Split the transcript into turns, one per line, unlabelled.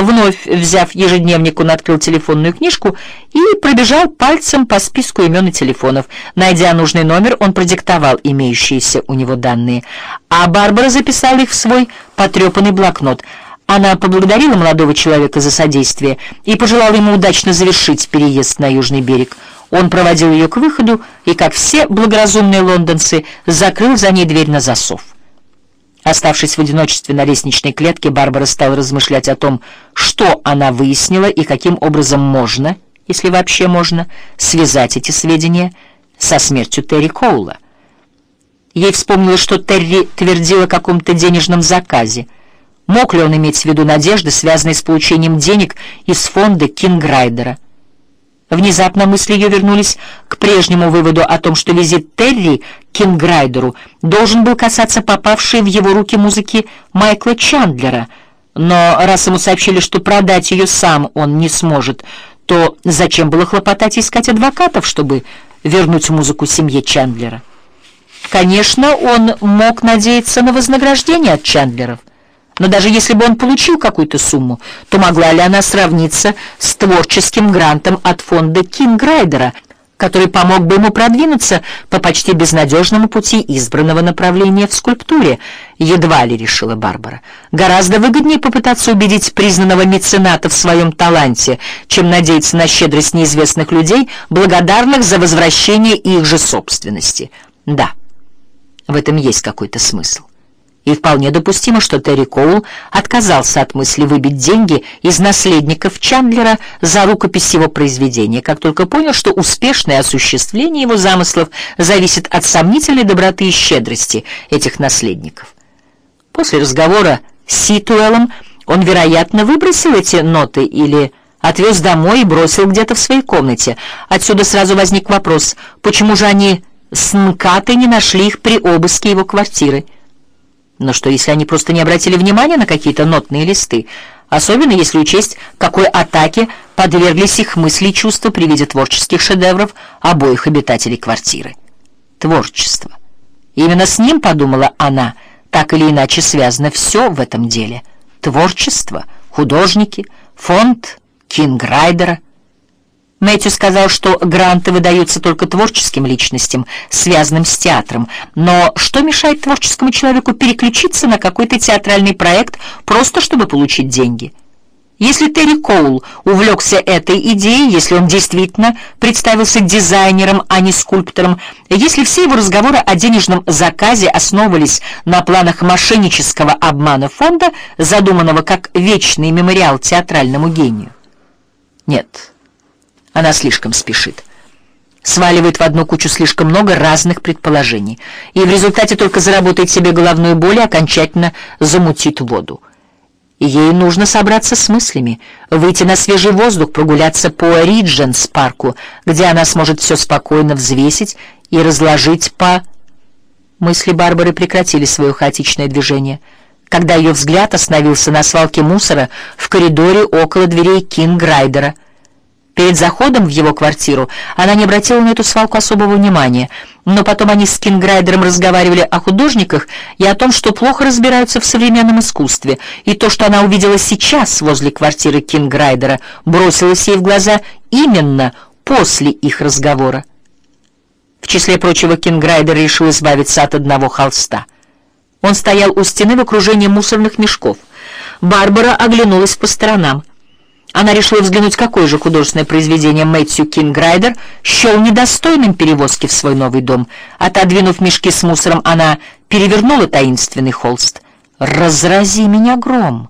Вновь взяв ежедневник, он открыл телефонную книжку и пробежал пальцем по списку имен и телефонов. Найдя нужный номер, он продиктовал имеющиеся у него данные, а Барбара записала их в свой потрепанный блокнот. Она поблагодарила молодого человека за содействие и пожелала ему удачно завершить переезд на Южный берег. Он проводил ее к выходу и, как все благоразумные лондонцы, закрыл за ней дверь на засов. Оставшись в одиночестве на лестничной клетке, Барбара стала размышлять о том, что она выяснила и каким образом можно, если вообще можно, связать эти сведения со смертью Терри Коула. Ей вспомнилось, что Терри твердил о каком-то денежном заказе. Мог ли он иметь в виду надежды, связанные с получением денег из фонда Кинграйдера? Внезапно мысли ее вернулись к прежнему выводу о том, что визит Терри Кинграйдеру должен был касаться попавшей в его руки музыки Майкла Чандлера. Но раз ему сообщили, что продать ее сам он не сможет, то зачем было хлопотать и искать адвокатов, чтобы вернуть музыку семье Чандлера? Конечно, он мог надеяться на вознаграждение от Чандлеров. Но даже если бы он получил какую-то сумму, то могла ли она сравниться с творческим грантом от фонда Кинграйдера, который помог бы ему продвинуться по почти безнадежному пути избранного направления в скульптуре, едва ли решила Барбара. Гораздо выгоднее попытаться убедить признанного мецената в своем таланте, чем надеяться на щедрость неизвестных людей, благодарных за возвращение их же собственности. Да, в этом есть какой-то смысл. И вполне допустимо, что Терри Коул отказался от мысли выбить деньги из наследников Чандлера за рукопись его произведения, как только понял, что успешное осуществление его замыслов зависит от сомнительной доброты и щедрости этих наследников. После разговора с Ситуэлом он, вероятно, выбросил эти ноты или отвез домой и бросил где-то в своей комнате. Отсюда сразу возник вопрос, почему же они с Нкатой не нашли их при обыске его квартиры? Но что, если они просто не обратили внимания на какие-то нотные листы, особенно если учесть, какой атаке подверглись их мысли и чувства при виде творческих шедевров обоих обитателей квартиры? Творчество. Именно с ним, подумала она, так или иначе связано все в этом деле. Творчество, художники, фонд Кинграйдера — Мэтью сказал, что гранты выдаются только творческим личностям, связанным с театром. Но что мешает творческому человеку переключиться на какой-то театральный проект, просто чтобы получить деньги? Если Терри Коул увлекся этой идеей, если он действительно представился дизайнером, а не скульптором, если все его разговоры о денежном заказе основывались на планах мошеннического обмана фонда, задуманного как вечный мемориал театральному гению? Нет. Она слишком спешит. Сваливает в одну кучу слишком много разных предположений. И в результате только заработает себе головную боль и окончательно замутит воду. Ей нужно собраться с мыслями, выйти на свежий воздух, прогуляться по Ридженс-парку, где она сможет все спокойно взвесить и разложить по... Мысли Барбары прекратили свое хаотичное движение, когда ее взгляд остановился на свалке мусора в коридоре около дверей Кинграйдера. Перед заходом в его квартиру она не обратила на эту свалку особого внимания, но потом они с Кинграйдером разговаривали о художниках и о том, что плохо разбираются в современном искусстве, и то, что она увидела сейчас возле квартиры Кинграйдера, бросилось ей в глаза именно после их разговора. В числе прочего Кинграйдер решил избавиться от одного холста. Он стоял у стены в окружении мусорных мешков. Барбара оглянулась по сторонам. Она решила взглянуть, какое же художественное произведение Мэтью Кинграйдер счел недостойным перевозки в свой новый дом. Отодвинув мешки с мусором, она перевернула таинственный холст. «Разрази меня гром!»